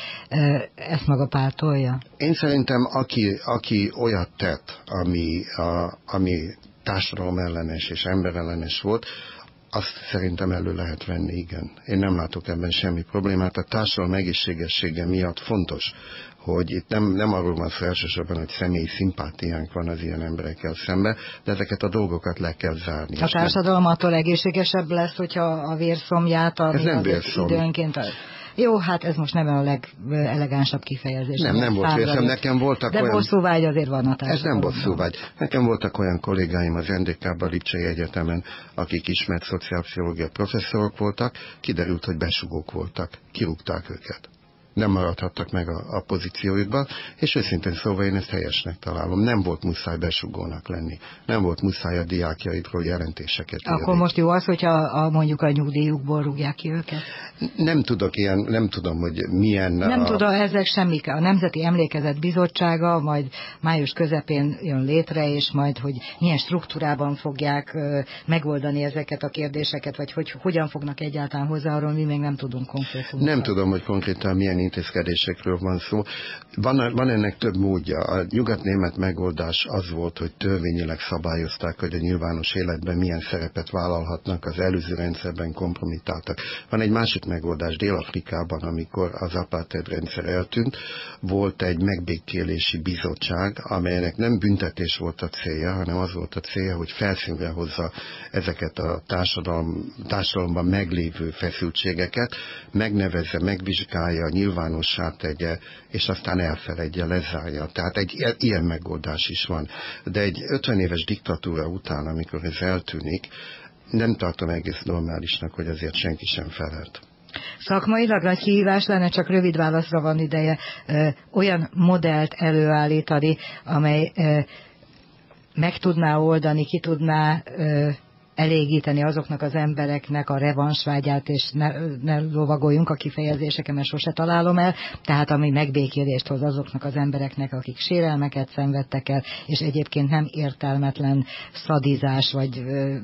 A: ezt maga pártolja?
B: Én szerintem, aki, aki olyat tett, ami, a, ami társadalom ellenes és emberellenes volt, azt szerintem elő lehet venni, igen. Én nem látok ebben semmi problémát. A társadalom egészségessége miatt fontos, hogy itt nem, nem arról van szó elsősorban, hogy személyi szimpátiánk van az ilyen emberekkel szembe, de ezeket a dolgokat le kell zárni.
A: A társadalom attól egészségesebb lesz, hogyha a vérszomját,
B: ami ez nem vérszom.
A: időnként... Jó, hát ez most nem a legelegánsabb kifejezés.
B: Nem, nem volt vérsem, nekem voltak
A: De
B: olyan...
A: bosszúvágy azért van a
B: Ez nem bosszúvágy. Nekem voltak olyan kollégáim az NDK-ban, Lipcsei Egyetemen, akik ismert szociálpszichológia professzorok voltak, kiderült, hogy besugók voltak. Kirúgták őket nem maradhattak meg a, a pozíciójukban, és őszintén szóval én ezt helyesnek találom. Nem volt muszáj besugónak lenni. Nem volt muszáj a diákjaidról jelentéseket
A: írni. Akkor most jó az, hogyha a, mondjuk a nyugdíjukból rúgják ki őket?
B: Nem tudok ilyen, nem tudom, hogy milyen...
A: Nem a... tudom, ezek semmi. A Nemzeti Emlékezet Bizottsága majd május közepén jön létre, és majd, hogy milyen struktúrában fogják megoldani ezeket a kérdéseket, vagy hogy hogyan fognak egyáltalán hozzá, arról mi még nem tudunk konkrétan.
B: Nem tudom, hogy konkrétan milyen intézkedésekről van szó. Van, van ennek több módja. A nyugat-német megoldás az volt, hogy törvényileg szabályozták, hogy a nyilvános életben milyen szerepet vállalhatnak, az előző rendszerben kompromittáltak. Van egy másik megoldás Dél-Afrikában, amikor az apartheid rendszer eltűnt, volt egy megbékélési bizottság, amelynek nem büntetés volt a célja, hanem az volt a célja, hogy felszínre hozza ezeket a társadalom, társadalomban meglévő feszültségeket, megnevezze, megvizsgálja, nyilvánossá tegye, és aztán elfeledje, lezárja. Tehát egy ilyen megoldás is van. De egy 50 éves diktatúra után, amikor ez eltűnik, nem tartom egész normálisnak, hogy azért senki sem felelt.
A: Szakmailag nagy kihívás lenne, csak rövid válaszra van ideje, ö, olyan modellt előállítani, amely ö, meg tudná oldani, ki tudná ö, elégíteni azoknak az embereknek a revansvágyát, és ne, ne lovagoljunk a kifejezéseken, mert sose találom el, tehát ami megbékélést hoz azoknak az embereknek, akik sérelmeket szenvedtek el, és egyébként nem értelmetlen szadizás, vagy ö,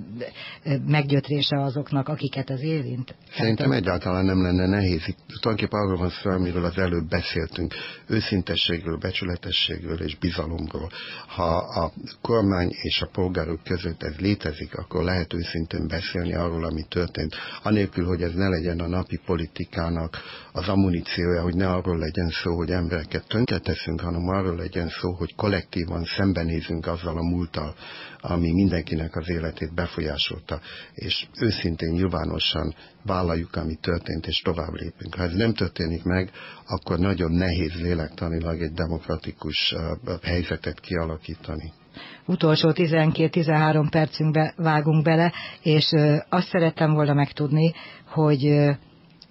A: ö, meggyötrése azoknak, akiket ez érint.
B: Szerintem tehát, egyáltalán nem lenne nehéz. Itt tulajdonképpen arról van szó, amiről az előbb beszéltünk, őszintességről, becsületességről és bizalomról. Ha a kormány és a polgárok között ez létezik, akkor lehet lehet őszintén beszélni arról, ami történt, anélkül, hogy ez ne legyen a napi politikának az ammuníciója, hogy ne arról legyen szó, hogy embereket tönkreteszünk, hanem arról legyen szó, hogy kollektívan szembenézünk azzal a múlttal, ami mindenkinek az életét befolyásolta, és őszintén nyilvánosan vállaljuk, ami történt, és tovább lépünk. Ha ez nem történik meg, akkor nagyon nehéz lélektanilag egy demokratikus helyzetet kialakítani
A: utolsó 12-13 percünkbe vágunk bele, és azt szerettem volna megtudni, hogy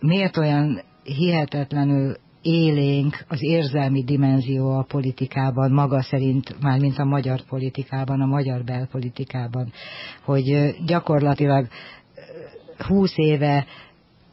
A: miért olyan hihetetlenül élénk az érzelmi dimenzió a politikában, maga szerint, már mint a magyar politikában, a magyar belpolitikában, hogy gyakorlatilag 20 éve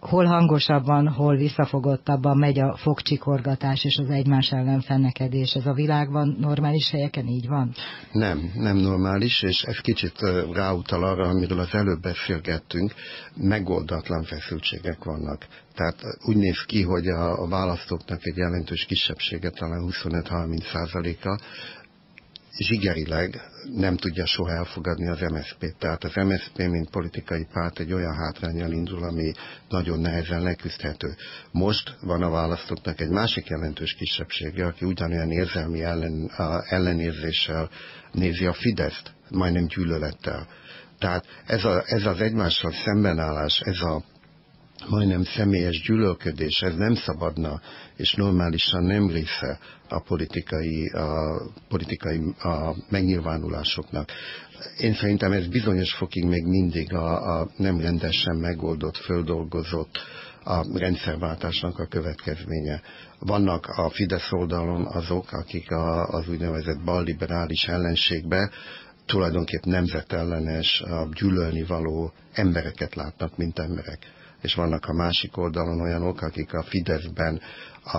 A: hol hangosabban, hol visszafogottabban megy a fogcsikorgatás és az egymás ellen fennekedés. Ez a világban normális helyeken így van?
B: Nem, nem normális, és ez kicsit ráutal arra, amiről az előbb beszélgettünk, megoldatlan feszültségek vannak. Tehát úgy néz ki, hogy a, a választóknak egy jelentős kisebbsége, talán 25-30 százaléka zsigerileg nem tudja soha elfogadni az MSZP-t. Tehát az MSZP, mint politikai párt egy olyan hátrányjal indul, ami nagyon nehezen leküzdhető. Most van a választóknak egy másik jelentős kisebbsége, aki ugyanolyan érzelmi ellen, ellenérzéssel nézi a Fideszt, majdnem gyűlölettel. Tehát ez, a, ez az egymással szembenállás, ez a majdnem személyes gyűlölködés, ez nem szabadna, és normálisan nem része a politikai, a politikai a megnyilvánulásoknak. Én szerintem ez bizonyos fokig még mindig a, a nem rendesen megoldott, földolgozott a rendszerváltásnak a következménye. Vannak a Fidesz oldalon azok, akik a, az úgynevezett balliberális ellenségbe tulajdonképp nemzetellenes, gyűlölni való embereket látnak, mint emberek és vannak a másik oldalon olyanok, akik a Fideszben a,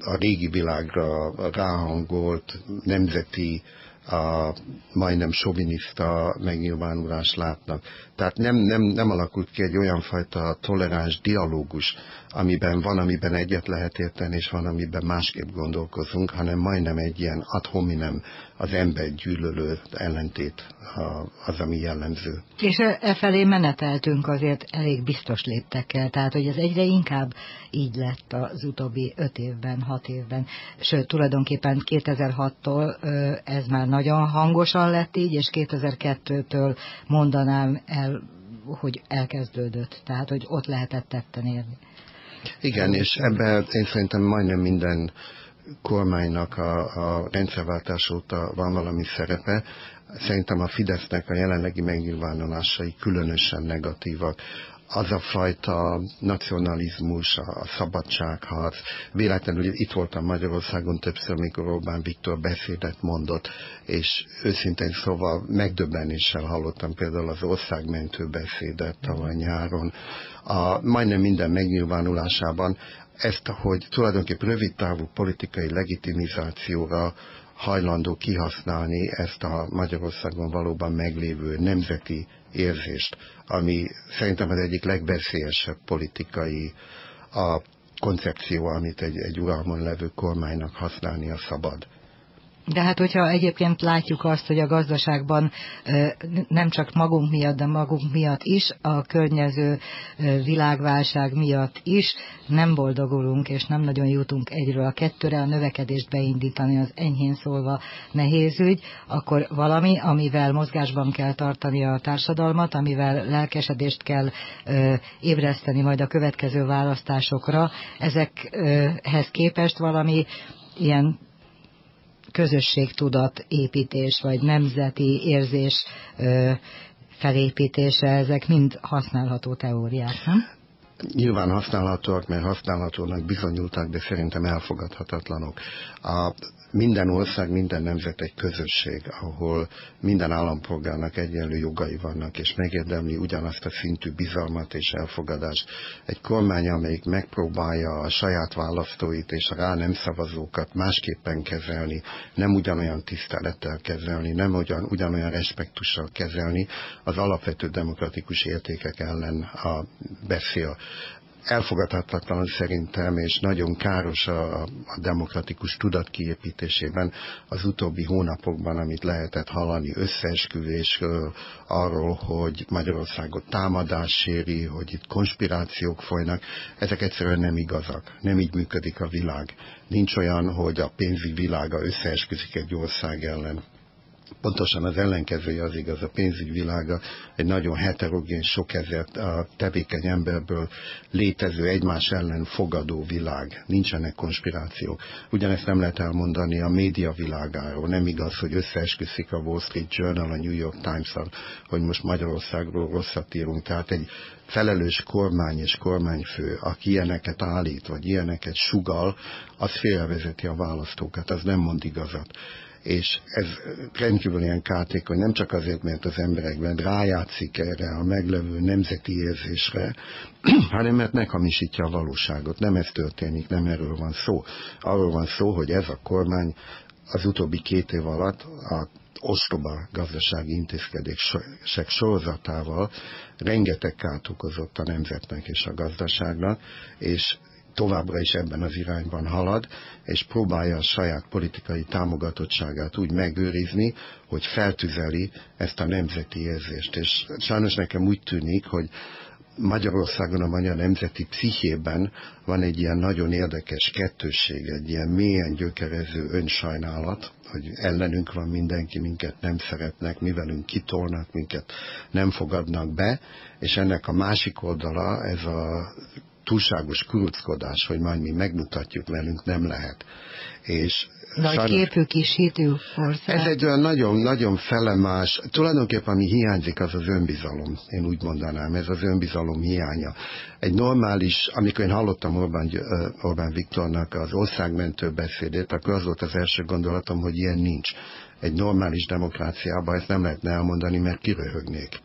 B: a régi világra ráhangolt nemzeti a majdnem soviniszta megnyilvánulást látnak. Tehát nem, nem, nem alakult ki egy olyan fajta toleráns dialógus, amiben van, amiben egyet lehet érteni, és van, amiben másképp gondolkozunk, hanem majdnem egy ilyen ad hominem, az ember gyűlölő ellentét az, ami jellemző.
A: És e, e felé meneteltünk azért elég biztos léptekkel, tehát hogy ez egyre inkább így lett az utóbbi öt évben, hat évben, sőt tulajdonképpen 2006-tól ez már nagyon hangosan lett így, és 2002-től mondanám el, hogy elkezdődött, tehát hogy ott lehetett tetten érni.
B: Igen, és ebben én szerintem majdnem minden kormánynak a, a rendszerváltás óta van valami szerepe. Szerintem a Fidesznek a jelenlegi megnyilvánulásai különösen negatívak az a fajta nacionalizmus, a szabadságharc. Véletlenül itt voltam Magyarországon többször, mikor Orbán Viktor beszédet mondott, és őszintén szóval megdöbbenéssel hallottam például az országmentő beszédet tavaly nyáron. A, majdnem minden megnyilvánulásában ezt, hogy tulajdonképpen rövid távú politikai legitimizációra hajlandó kihasználni ezt a Magyarországon valóban meglévő nemzeti érzést, ami szerintem az egyik legveszélyesebb politikai a koncepció, amit egy, egy uralmon levő kormánynak használnia szabad.
A: De hát, hogyha egyébként látjuk azt, hogy a gazdaságban nem csak magunk miatt, de magunk miatt is, a környező világválság miatt is nem boldogulunk, és nem nagyon jutunk egyről a kettőre, a növekedést beindítani az enyhén szólva nehéz ügy, akkor valami, amivel mozgásban kell tartani a társadalmat, amivel lelkesedést kell ébreszteni majd a következő választásokra, ezekhez képest valami ilyen közösségtudat építés, vagy nemzeti érzés felépítése, ezek mind használható teóriák, nem?
B: Nyilván használhatóak, mert használhatónak bizonyultak, de szerintem elfogadhatatlanok. A minden ország, minden nemzet egy közösség, ahol minden állampolgárnak egyenlő jogai vannak, és megérdemli ugyanazt a szintű bizalmat és elfogadást. Egy kormány, amelyik megpróbálja a saját választóit és a rá nem szavazókat másképpen kezelni, nem ugyanolyan tisztelettel kezelni, nem ugyan, ugyanolyan respektussal kezelni, az alapvető demokratikus értékek ellen a beszél elfogadhatatlan szerintem, és nagyon káros a, a demokratikus tudat kiépítésében az utóbbi hónapokban, amit lehetett hallani összeesküvésről, arról, hogy Magyarországot támadás séri, hogy itt konspirációk folynak, ezek egyszerűen nem igazak. Nem így működik a világ. Nincs olyan, hogy a pénzügyi világa összeesküzik egy ország ellen pontosan az ellenkezője az igaz, a pénzügyvilága egy nagyon heterogén, sok ezer tevékeny emberből létező, egymás ellen fogadó világ. Nincsenek konspirációk. Ugyanezt nem lehet elmondani a média világáról. Nem igaz, hogy összeesküszik a Wall Street Journal, a New York Times-al, hogy most Magyarországról rosszat írunk. Tehát egy felelős kormány és kormányfő, aki ilyeneket állít, vagy ilyeneket sugal, az félrevezeti a választókat, az nem mond igazat és ez rendkívül ilyen kártékony, nem csak azért, mert az emberekben rájátszik erre a meglevő nemzeti érzésre, hanem mert meghamisítja a valóságot. Nem ez történik, nem erről van szó. Arról van szó, hogy ez a kormány az utóbbi két év alatt a ostoba gazdasági intézkedések sorozatával rengeteg kárt okozott a nemzetnek és a gazdaságnak, és továbbra is ebben az irányban halad, és próbálja a saját politikai támogatottságát úgy megőrizni, hogy feltüzeli ezt a nemzeti érzést. És sajnos nekem úgy tűnik, hogy Magyarországon a magyar nemzeti pszichében van egy ilyen nagyon érdekes kettősség, egy ilyen mélyen gyökerező önsajnálat, hogy ellenünk van mindenki, minket nem szeretnek, mi velünk kitolnak, minket nem fogadnak be, és ennek a másik oldala ez a túlságos kuruckodás, hogy majd mi megmutatjuk velünk, nem lehet.
A: És nagy sajnos, képű kis hitű
B: ország. Ez egy olyan nagyon-nagyon felemás, tulajdonképpen ami hiányzik, az az önbizalom. Én úgy mondanám, ez az önbizalom hiánya. Egy normális, amikor én hallottam Orbán, Orbán Viktornak az országmentő beszédét, akkor az volt az első gondolatom, hogy ilyen nincs. Egy normális demokráciában ezt nem lehetne elmondani, mert kiröhögnék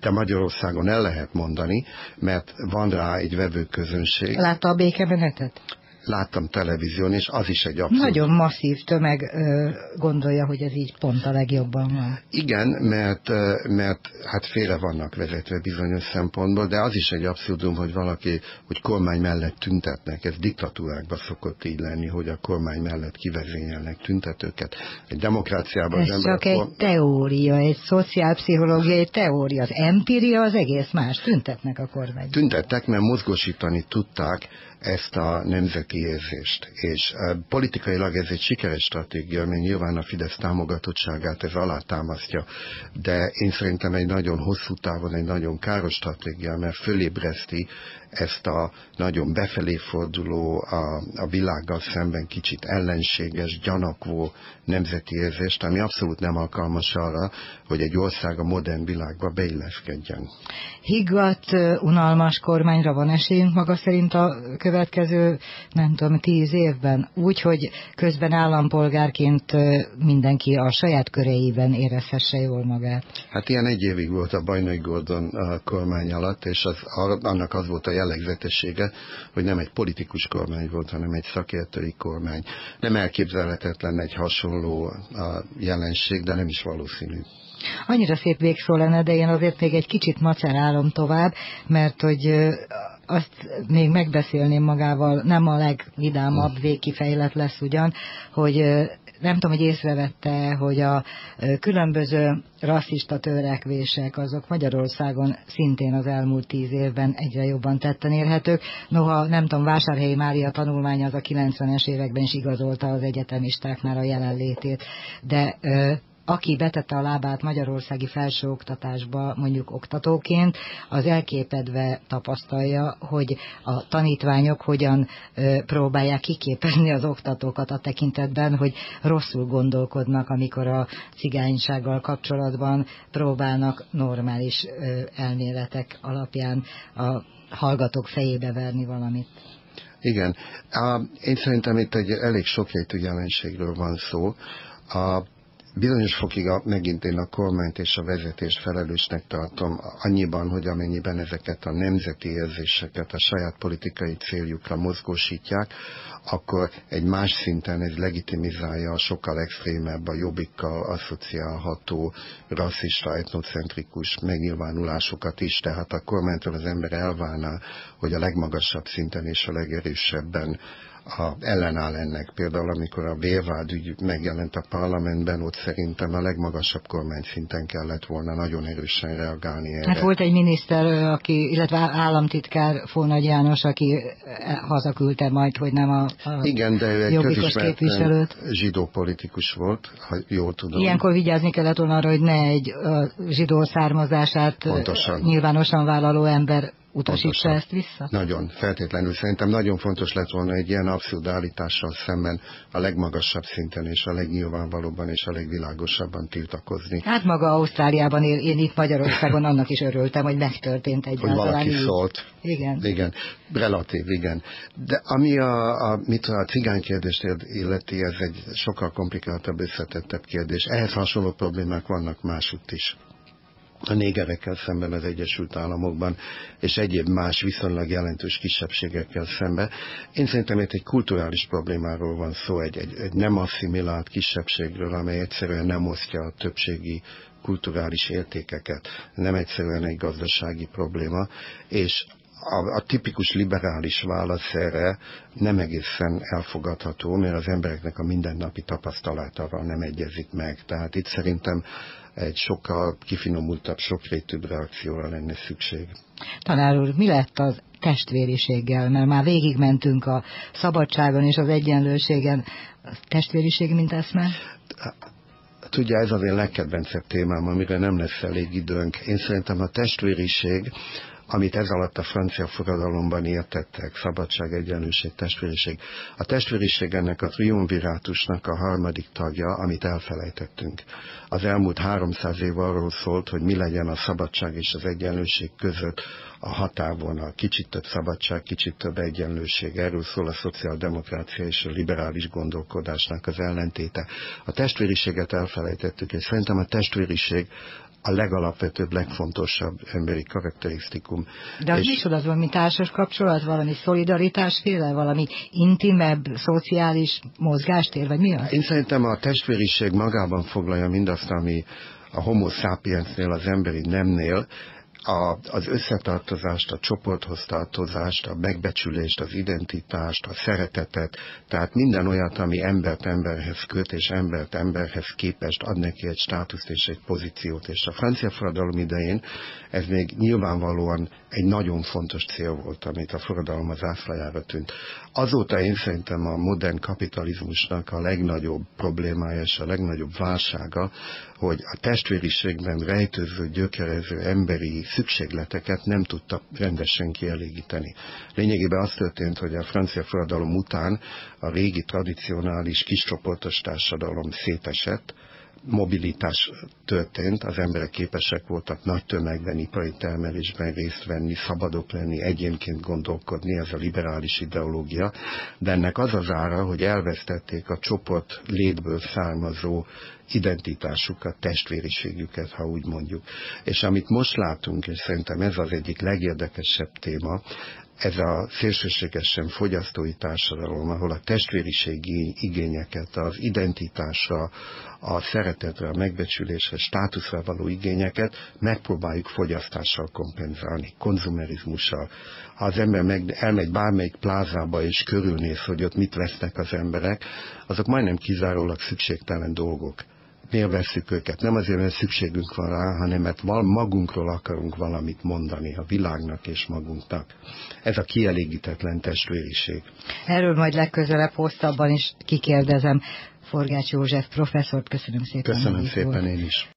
B: de Magyarországon el lehet mondani, mert van rá egy vevőközönség.
A: Látta a békemenetet?
B: Láttam televízión, és az is egy abszolút...
A: Nagyon masszív tömeg ö, gondolja, hogy ez így pont a legjobban van.
B: Igen, mert, mert hát félre vannak vezetve bizonyos szempontból, de az is egy abszurdum, hogy valaki, hogy kormány mellett tüntetnek. Ez diktatúrákban szokott így lenni, hogy a kormány mellett kivezényelnek tüntetőket. Egy demokráciában...
A: Ez az csak egy teória, egy szociálpszichológiai teória. Az empiria az egész más. Tüntetnek a kormány.
B: Tüntettek, mert mozgósítani tudták ezt a nemzeti érzést. És politikailag ez egy sikeres stratégia, mert nyilván a Fidesz támogatottságát ez alátámasztja, de én szerintem egy nagyon hosszú távon egy nagyon káros stratégia, mert fölébreszti ezt a nagyon befelé forduló, a, a világgal szemben kicsit ellenséges, gyanakvó nemzeti érzést, ami abszolút nem alkalmas arra, hogy egy ország a modern világba beilleszkedjen.
A: Higgadt, unalmas kormányra van esélyünk maga szerint a következő, nem tudom, tíz évben, úgy, hogy közben állampolgárként mindenki a saját köreiben érezhesse jól magát.
B: Hát ilyen egy évig volt a Bajnai Gordon kormány alatt, és az, annak az volt a jellegzetessége, hogy nem egy politikus kormány volt, hanem egy szakértői kormány. Nem elképzelhetetlen egy hasonló jelenség, de nem is valószínű.
A: Annyira szép végszó lenne, de én azért még egy kicsit macerálom tovább, mert hogy azt még megbeszélném magával, nem a legvidámabb végkifejlet lesz ugyan, hogy nem tudom, hogy észrevette, hogy a különböző rasszista törekvések azok Magyarországon szintén az elmúlt tíz évben egyre jobban tetten érhetők. Noha nem tudom, Vásárhelyi Mária tanulmánya az a 90-es években is igazolta az egyetemistáknál a jelenlétét, de aki betette a lábát magyarországi felsőoktatásba, mondjuk oktatóként, az elképedve tapasztalja, hogy a tanítványok hogyan próbálják kiképezni az oktatókat a tekintetben, hogy rosszul gondolkodnak, amikor a cigánysággal kapcsolatban próbálnak normális elméletek alapján a hallgatók fejébe verni valamit.
B: Igen. Én szerintem itt egy elég sokrétű jelenségről van szó. A Bizonyos fokig a, megint én a kormányt és a vezetést felelősnek tartom, annyiban, hogy amennyiben ezeket a nemzeti érzéseket a saját politikai céljukra mozgósítják, akkor egy más szinten ez legitimizálja a sokkal extrémebb, a jobbikkal asszociálható, rasszista, etnocentrikus megnyilvánulásokat is. Tehát a kormánytól az ember elválná, hogy a legmagasabb szinten és a legerősebben a, ellenáll ennek. Például amikor a vérvád ügy megjelent a parlamentben, ott szerintem a legmagasabb kormányszinten kellett volna nagyon erősen reagálni erre.
A: Hát volt egy miniszter, aki, illetve államtitkár Fónagy János, aki e, hazaküldte majd, hogy nem a, a
B: Igen, de ő egy képviselőt. zsidó politikus volt, ha jól tudom.
A: Ilyenkor vigyázni kellett volna arra, hogy ne egy zsidó származását Pontosan. nyilvánosan vállaló ember utasítsa ezt vissza?
B: Nagyon, feltétlenül. Szerintem nagyon fontos lett volna egy ilyen abszurd állítással szemben a legmagasabb szinten és a legnyilvánvalóbban és a legvilágosabban tiltakozni.
A: Hát maga Ausztráliában él, én itt Magyarországon annak is örültem, hogy megtörtént egy
B: Hogy valaki így. szólt.
A: Igen.
B: Igen, relatív, igen. De ami a, a, mit a cigány kérdést illeti, ez egy sokkal komplikáltabb, összetettebb kérdés. Ehhez hasonló problémák vannak másutt is a négerekkel szemben az Egyesült Államokban, és egyéb más viszonylag jelentős kisebbségekkel szemben. Én szerintem itt egy kulturális problémáról van szó, egy, egy, egy nem asszimilált kisebbségről, amely egyszerűen nem osztja a többségi kulturális értékeket. Nem egyszerűen egy gazdasági probléma, és a, a tipikus liberális válasz erre nem egészen elfogadható, mert az embereknek a mindennapi tapasztalatával nem egyezik meg. Tehát itt szerintem egy sokkal kifinomultabb, sokrétűbb reakcióra lenne szükség.
A: Tanár úr, mi lett az testvériséggel? Mert már végigmentünk a szabadságon és az egyenlőségen. A testvériség, mint eszme?
B: Tudja, ez az én legkedvencebb témám, amire nem lesz elég időnk. Én szerintem a testvériség amit ez alatt a francia forradalomban értettek, szabadság, egyenlőség, testvériség. A testvériség ennek a triumvirátusnak a harmadik tagja, amit elfelejtettünk. Az elmúlt 300 év arról szólt, hogy mi legyen a szabadság és az egyenlőség között a határvonal. Kicsit több szabadság, kicsit több egyenlőség. Erről szól a szociáldemokrácia és a liberális gondolkodásnak az ellentéte. A testvériséget elfelejtettük, és szerintem a testvériség a legalapvetőbb, legfontosabb emberi karakterisztikum.
A: De az és... micsoda az valami társas kapcsolat, valami szolidaritásféle, valami intimebb, szociális mozgástér, vagy mi az?
B: Én szerintem a testvériség magában foglalja mindazt, ami a homo sapiensnél, az emberi nemnél a, az összetartozást, a csoporthoz tartozást, a megbecsülést, az identitást, a szeretetet, tehát minden olyat, ami embert emberhez köt, és embert emberhez képest ad neki egy státuszt és egy pozíciót. És a francia forradalom idején ez még nyilvánvalóan egy nagyon fontos cél volt, amit a forradalom az ászlajára tűnt. Azóta én szerintem a modern kapitalizmusnak a legnagyobb problémája és a legnagyobb válsága, hogy a testvériségben rejtőző, gyökerező emberi szükségleteket nem tudta rendesen kielégíteni. Lényegében az történt, hogy a francia forradalom után a régi tradicionális kiscsoportos társadalom szétesett, mobilitás történt, az emberek képesek voltak nagy tömegben, ipari termelésben részt venni, szabadok lenni, egyénként gondolkodni, ez a liberális ideológia, de ennek az az ára, hogy elvesztették a csoport létből származó identitásukat, testvériségüket, ha úgy mondjuk. És amit most látunk, és szerintem ez az egyik legérdekesebb téma, ez a szélsőségesen fogyasztói társadalom, ahol a testvériségi igényeket, az identitásra, a szeretetre, a megbecsülésre, státuszra való igényeket megpróbáljuk fogyasztással kompenzálni, konzumerizmussal. Ha az ember meg, elmegy bármelyik plázába és körülnéz, hogy ott mit vesznek az emberek, azok majdnem kizárólag szükségtelen dolgok miért veszük őket? Nem azért, mert szükségünk van rá, hanem mert magunkról akarunk valamit mondani a világnak és magunknak. Ez a kielégítetlen testvériség.
A: Erről majd legközelebb hosszabban is kikérdezem Forgács József professzort. Köszönöm szépen.
B: Köszönöm szépen én is.